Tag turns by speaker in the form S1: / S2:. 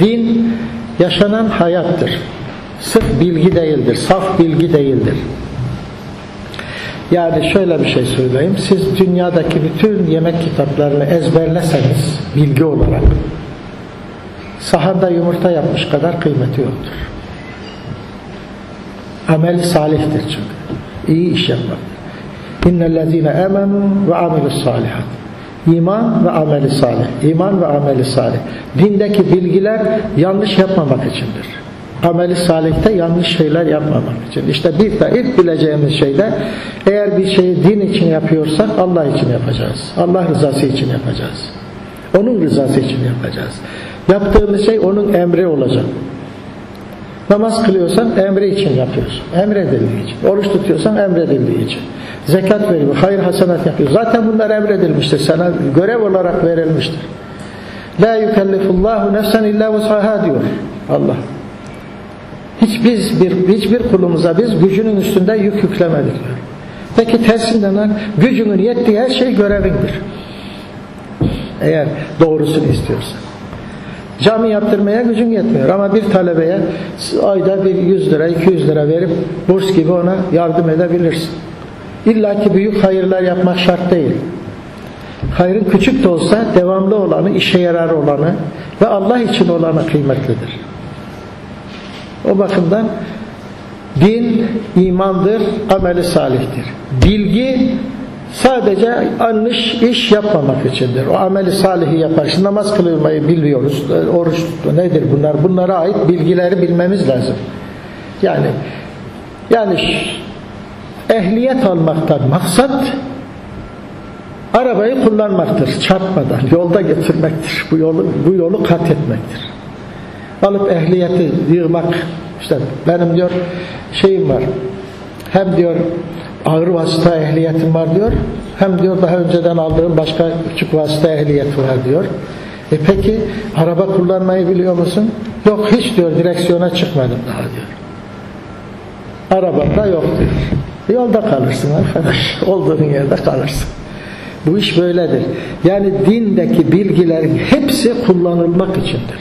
S1: Din yaşanan hayattır. Sırf bilgi değildir, saf bilgi değildir. Yani şöyle bir şey söyleyeyim. Siz dünyadaki bütün yemek kitaplarını ezberleseniz bilgi olarak sahanda yumurta yapmış kadar kıymeti yoktur. Ameli salihtir çünkü. İyi iş yapmak. İnnellezine emenu ve amilus salihat. İman ve ameli salih. İman ve ameli salih. Dindeki bilgiler yanlış yapmamak içindir. Ameli salihte yanlış şeyler yapmamak için. İşte bir de ilk bileceğimiz şey de eğer bir şeyi din için yapıyorsak Allah için yapacağız. Allah rızası için yapacağız. Onun rızası için yapacağız. Yaptığımız şey onun emri olacak. Namaz kılıyorsan emri için yapıyorsun. Emredildiği için. Oruç tutuyorsan emredildiği için. Zekat veriyor, hayır hasenat yapıyor. Zaten bunlar emredilmiştir. Sana görev olarak verilmiştir. La yukellifullahu nefsen illa vus'aha diyor Allah. Hiç biz bir hiçbir kulumuza biz gücünün üstünde yük yüklemedik. Peki tersinden gücünün yettiği her şey görevindir. Eğer doğrusunu istiyorsan. Cami yaptırmaya gücün yetmiyor ama bir talebeye ayda bir 100 lira 200 lira verip burs gibi ona yardım edebilirsin. İlla ki büyük hayırlar yapmak şart değil. Hayrın küçük de olsa devamlı olanı, işe yarar olanı ve Allah için olanı kıymetlidir. O bakımdan din imandır, ameli salihtir. Bilgi sadece yanlış iş yapmamak içindir. O ameli salihi yapar. Şimdi namaz kılmayı biliyoruz. Oruç. Nedir bunlar? Bunlara ait bilgileri bilmemiz lazım. Yani yani ehliyet almaktan maksat arabayı kullanmaktır. Çarpmadan, yolda getirmektir. Bu yolu, bu yolu kat etmektir. Alıp ehliyeti yığmak işte benim diyor şeyim var. Hem diyor ağır vasıta ehliyetim var diyor. Hem diyor daha önceden aldığım başka küçük vasıta ehliyeti var diyor. E peki araba kullanmayı biliyor musun? Yok hiç diyor direksiyona çıkmadım daha diyor. Arabamda yok diyor. Yolda kalırsın arkadaş. Olduğun yerde kalırsın. Bu iş böyledir. Yani dindeki bilgilerin hepsi kullanılmak içindir.